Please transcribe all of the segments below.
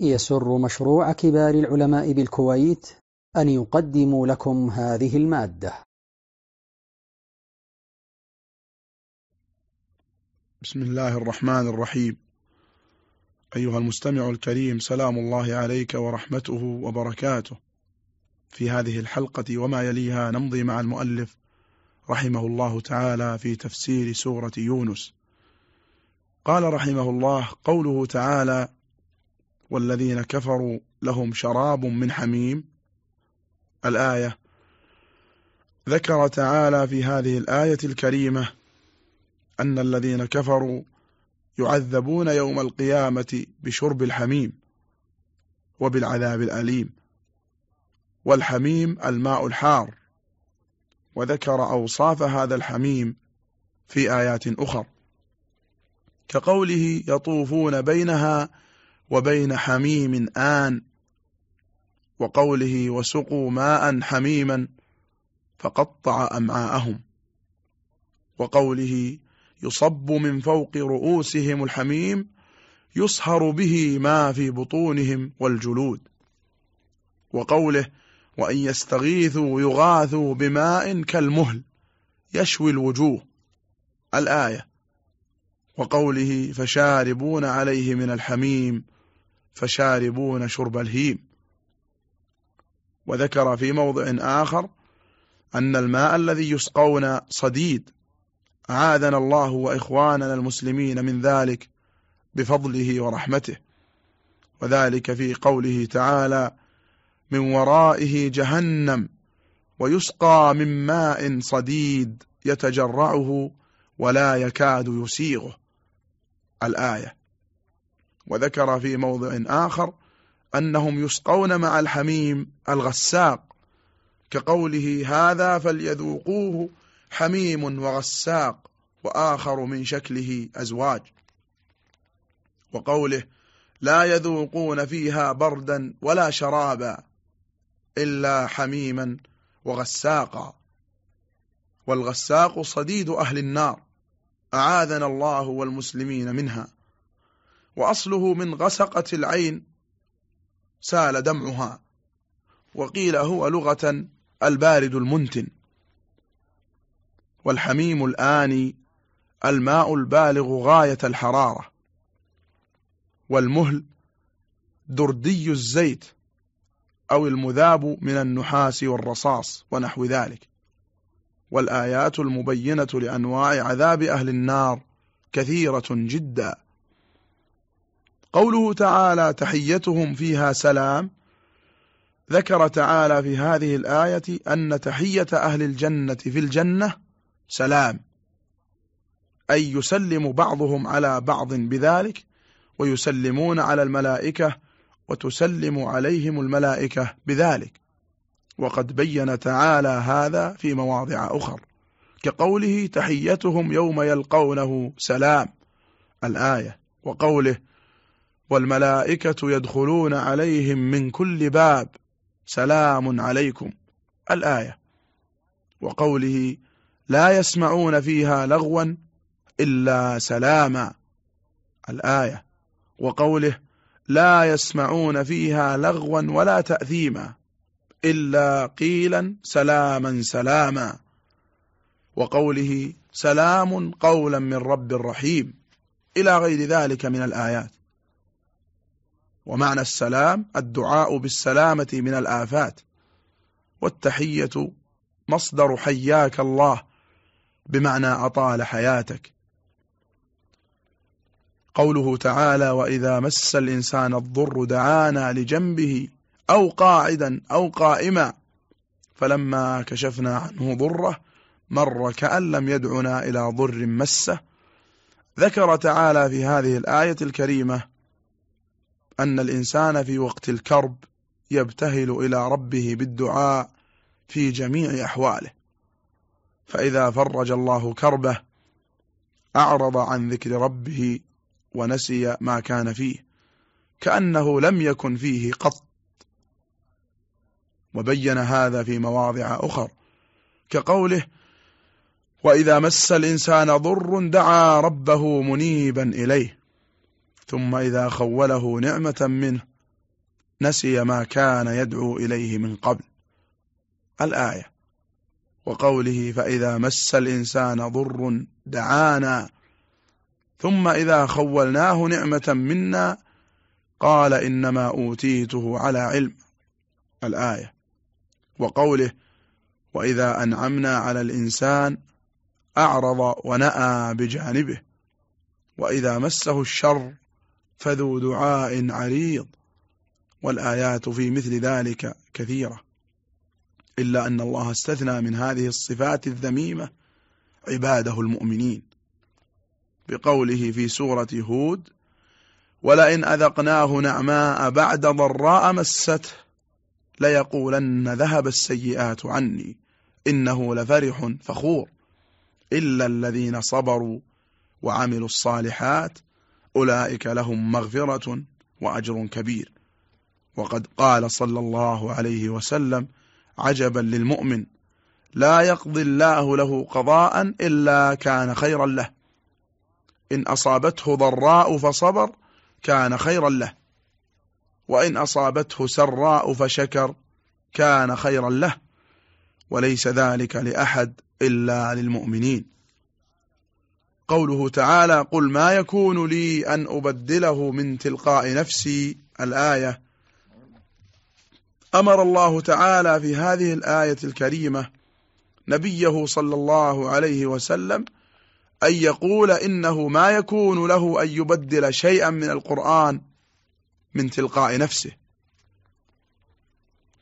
يسر مشروع كبار العلماء بالكويت أن يقدم لكم هذه المادة. بسم الله الرحمن الرحيم. أيها المستمع الكريم سلام الله عليك ورحمته وبركاته. في هذه الحلقة وما يليها نمضي مع المؤلف رحمه الله تعالى في تفسير سورة يونس. قال رحمه الله قوله تعالى والذين كفروا لهم شراب من حميم. الآية ذكر تعالى في هذه الآية الكريمة أن الذين كفروا يعذبون يوم القيامة بشرب الحميم وبالعذاب الأليم والحميم الماء الحار. وذكر أوصاف هذا الحميم في آيات أخر كقوله يطوفون بينها وبين حميم آن وقوله وسقوا ماء حميما فقطع أمعاءهم. وقوله يصب من فوق رؤوسهم الحميم يصهر به ما في بطونهم والجلود. وقوله وأن يستغيثوا يغاثوا بماء كالمهل يشوي الوجوه. الآية. وقوله فشاربون عليه من الحميم فشاربون شرب الهيم. وذكر في موضع آخر أن الماء الذي يسقون صديد. أعاذنا الله وإخواننا المسلمين من ذلك بفضله ورحمته. وذلك في قوله تعالى من ورائه جهنم ويسقى من ماء صديد يتجرعه ولا يكاد يسيغه. الآية. وذكر في موضع آخر أنهم يسقون مع الحميم الغساق كقوله هذا فليذوقوه حميم وغساق وآخر من شكله أزواج. وقوله لا يذوقون فيها بردا ولا شرابا إلا حميما وغساقا. والغساق صديد أهل النار أعاذنا الله والمسلمين منها. وأصله من غسقة العين سال دمعها وقيل هو لغة البارد المنتن. والحميم الآني الماء البالغ غاية الحرارة. والمهل دردي الزيت أو المذاب من النحاس والرصاص ونحو ذلك. والآيات المبينة لأنواع عذاب أهل النار كثيرة جدا. قوله تعالى تحيتهم فيها سلام ذكر تعالى في هذه الآية أن تحية أهل الجنة في الجنة سلام أي يسلم بعضهم على بعض بذلك ويسلمون على الملائكة وتسلم عليهم الملائكة بذلك. وقد بين تعالى هذا في مواضع أخر كقوله تحيتهم يوم يلقونه سلام الآية وقوله والملائكة يدخلون عليهم من كل باب. سلام عليكم. الآية. وقوله لا يسمعون فيها لغوا إلا سلاما. الآية. وقوله لا يسمعون فيها لغوا ولا تأثيما إلا قيلا سلاما سلاما. وقوله سلام قولا من رب رحيم. إلى غير ذلك من الآيات. ومعنى السلام الدعاء بالسلامة من الآفات والتحية مصدر حياك الله بمعنى أطال حياتك. قوله تعالى وإذا مس الإنسان الضر دعانا لجنبه أو قاعدا أو قائما فلما كشفنا عنه ضره مر كأن لم يدعنا إلى ضر مسه ذكر تعالى في هذه الآية الكريمة أن الإنسان في وقت الكرب يبتهل إلى ربه بالدعاء في جميع أحواله. فإذا فرج الله كربه أعرض عن ذكر ربه ونسي ما كان فيه كأنه لم يكن فيه قط. وبين هذا في مواضع أخر كقوله وإذا مس الإنسان ضر دعا ربه منيبا إليه. ثم إذا خوله نعمة منه نسي ما كان يدعو إليه من قبل. الآية وقوله فإذا مس الإنسان ضر دعانا. ثم إذا خولناه نعمة منا قال إنما أوتيته على علم. الآية وقوله وإذا أنعمنا على الإنسان أعرض ونأى بجانبه. وإذا مسه الشر فذو دعاء عريض والآيات في مثل ذلك كثيرة. إلا أن الله استثنى من هذه الصفات الذميمة عباده المؤمنين بقوله في سورة هود ولئن أذقناه نعماء بعد ضراء مسته ليقولن ذهب السيئات عني إنه لفرح فخور إلا الذين صبروا وعملوا الصالحات أولئك لهم مغفرة وأجر كبير. وقد قال صلى الله عليه وسلم عجبا للمؤمن لا يقضي الله له قضاء إلا كان خيرا له. إن أصابته ضراء فصبر كان خيرا له. وإن أصابته سراء فشكر كان خيرا له. وليس ذلك لأحد إلا للمؤمنين. قوله تعالى قل ما يكون لي أن أبدله من تلقاء نفسي الآية. أمر الله تعالى في هذه الآية الكريمة نبيه صلى الله عليه وسلم أن يقول إنه ما يكون له أن يبدل شيئا من القرآن من تلقاء نفسه.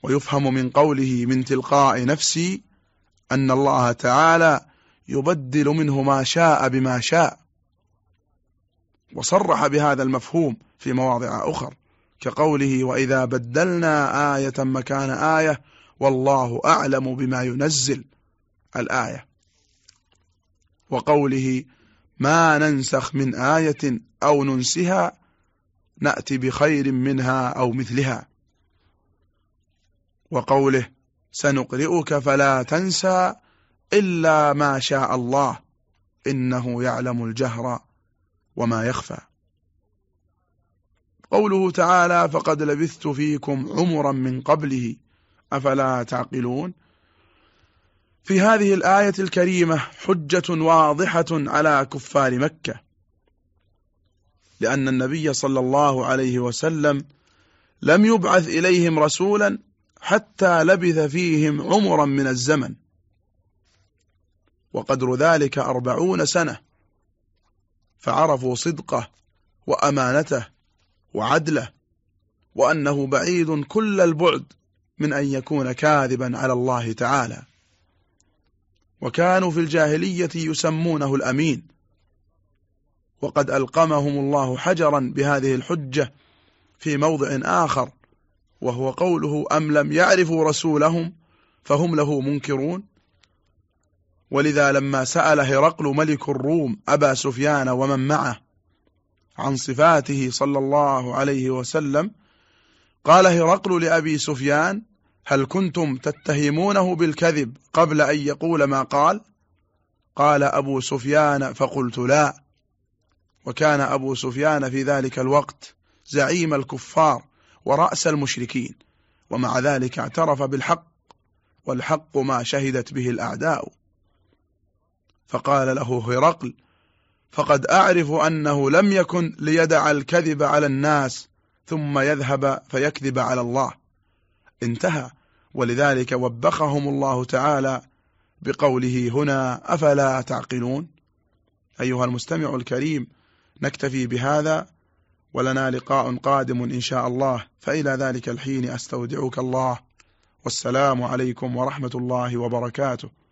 ويفهم من قوله من تلقاء نفسي أن الله تعالى يبدل منه ما شاء بما شاء. وصرح بهذا المفهوم في مواضع أخر كقوله وإذا بدلنا آية مكان آية والله أعلم بما ينزل الآية. وقوله ما ننسخ من آية أو ننسها نأتي بخير منها أو مثلها. وقوله سنقرئك فلا تنسى إلا ما شاء الله إنه يعلم الجهر وما يخفى. قوله تعالى فقد لبثت فيكم عمرا من قبله. أفلا تعقلون؟ في هذه الآية الكريمة حجة واضحة على كفار مكة لأن النبي صلى الله عليه وسلم لم يبعث إليهم رسولا حتى لبث فيهم عمرا من الزمن. وقدر ذلك أربعون سنة. فعرفوا صدقه وأمانته وعدله وأنه بعيد كل البعد من أن يكون كاذبا على الله تعالى. وكانوا في الجاهلية يسمونه الأمين. وقد ألقمهم الله حجرا بهذه الحجة في موضع آخر وهو قوله أم لم يعرفوا رسولهم فهم له منكرون؟ ولذا لما سأل هرقل ملك الروم أبا سفيان ومن معه عن صفاته صلى الله عليه وسلم قال هرقل لأبي سفيان هل كنتم تتهمونه بالكذب قبل أن يقول ما قال؟ قال أبو سفيان فقلت لا. وكان أبو سفيان في ذلك الوقت زعيم الكفار ورأس المشركين ومع ذلك اعترف بالحق والحق ما شهدت به الأعداء. فقال له هرقل فقد أعرف أنه لم يكن ليدع الكذب على الناس ثم يذهب فيكذب على الله. انتهى. ولذلك وبخهم الله تعالى بقوله هنا أفلا تعقلون؟ أيها المستمع الكريم نكتفي بهذا ولنا لقاء قادم إن شاء الله. فإلى ذلك الحين أستودعك الله. والسلام عليكم ورحمة الله وبركاته.